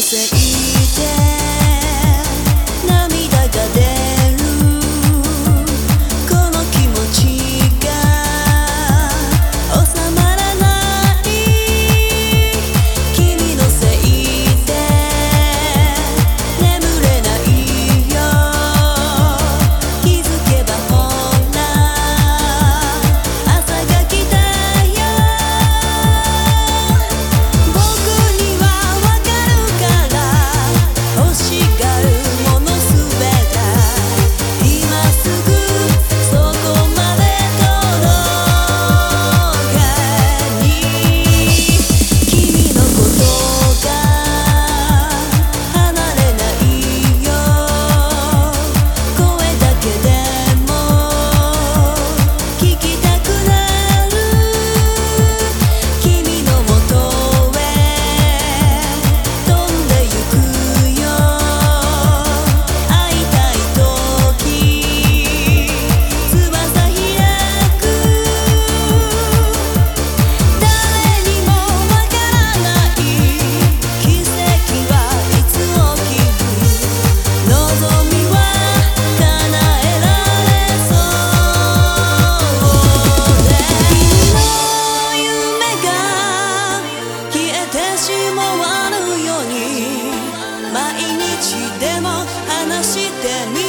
せいて than me.